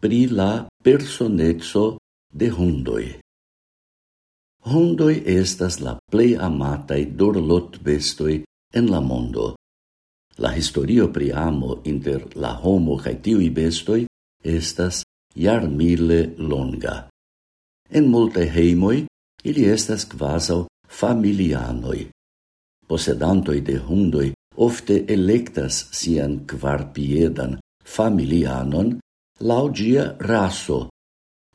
pri la personezzo de hundoi. Hundoi estas la plei amatai dorlot bestoi en la mondo. La historio pri amo inter la homo kaj tiui bestoj estas jarmile longa. En multe hejmoj ili estas quasau familianoj. Posedantoj de hundoi ofte electas sian kvarpiedan familianon laugia raso,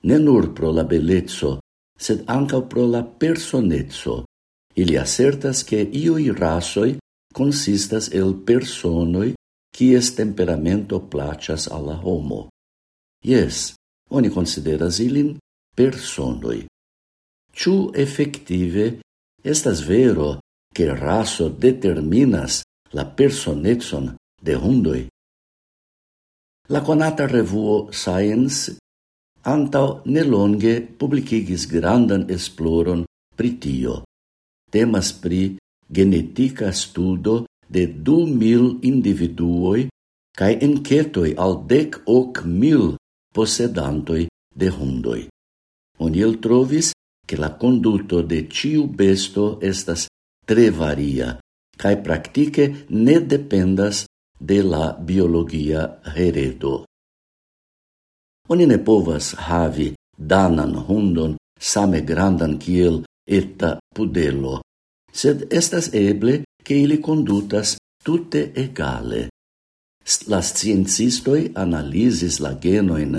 ne nur pro la bellezzo, sed ancau pro la personezzo. Ili assertas che iui rasoi consistas el personoi quies temperamento placas alla homo. Yes, oni consideras ilin personoi. Ciu effective estas vero che raso determinas la personetson de hundoi? La conata revuo Science antau nelonge publicigis grandan esploron pri tio. Temas pri genetica studo de du mil individuoi cae enquetoi al dec hoc mil posedantoi de hundoi. Oniel trovis che la conduto de ciu besto estas tre varia, cae practice ne dependas de la biologia heredo. Oni ne povas havi danan hundon same grandan kiel eta pudelo, sed estas eble che ili condutas tutte egale. La sciencistoi analisis la genoin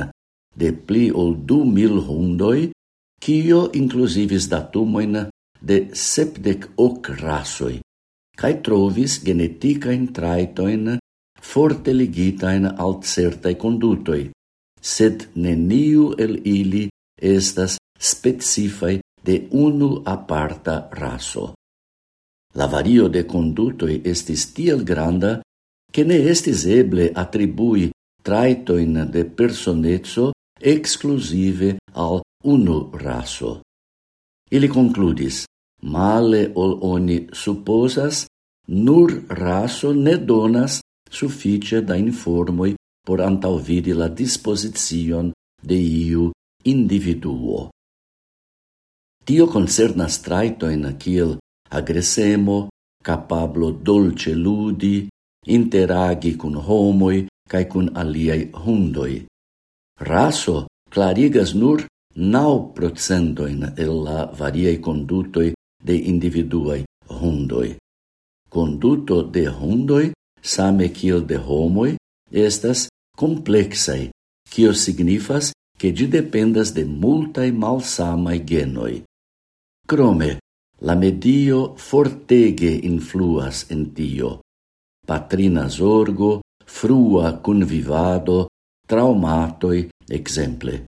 de pli ol du mil hundoi, cio inclusivis datumoin de sepdec hoc rasoi, cae trovis geneticain traitoin forte ligitain al certai condutoi, sed neniu el ili estas specifai de unu aparta raso. La vario de condutoi estis tiel granda che ne estis eble attribui traitoin de personezzo exclusive al unu raso. Ili concludis, male ol oni supposas, nur raso ne donas suffice da informoi por antauvidi la disposizion de iu individuo. Tio concernas traitoin kiel agresemo, capablo dolce ludi, interagi cun homoi cae cun aliai hundoi. Raso clarigas nur nau procentoin el la variei condutoi de individuai hundoi. Conduto de hundoi same kiel de homoj, estas complexai, kio signifas che gi dependas de multai malsamai genoi. Crome, la medio fortege influas en tio. Patrina zorgo, frua convivado, traumatoi, exemple.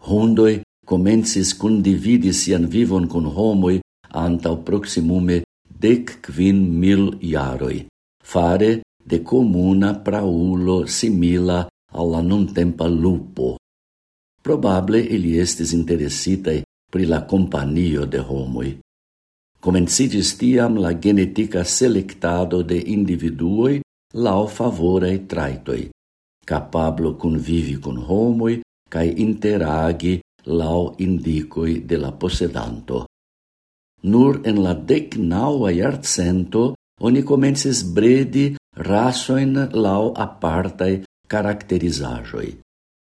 Hundoi comensis condividi sian vivon con homoi antau proximume dec quin mil iaroi fare de comuna praulo simila alla nuntempa lupo. Probable ili estis interesitai pri la companio de homoi. Comencidis tiam la genetica selectado de individuoi lau favorei traitoi, capablo convivi con homoi cae interagi lau indicoi de la possedanto. Nur en la decnaua iarcento oni comences bredi rasoin lau apartai caracterizajoi.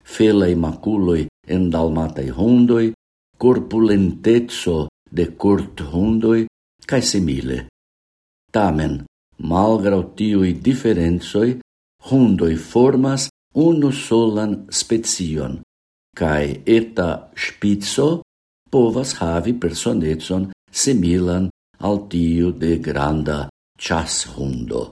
Felai maculoi en dalmatai hundoi, corpulentezo de cort hundoi, cae simile. Tamen, malgrau tiui differenzoi, hundoi formas unu solan spezion, cae eta spizzo povas havi personetson similan al tiu de granda ceas hundo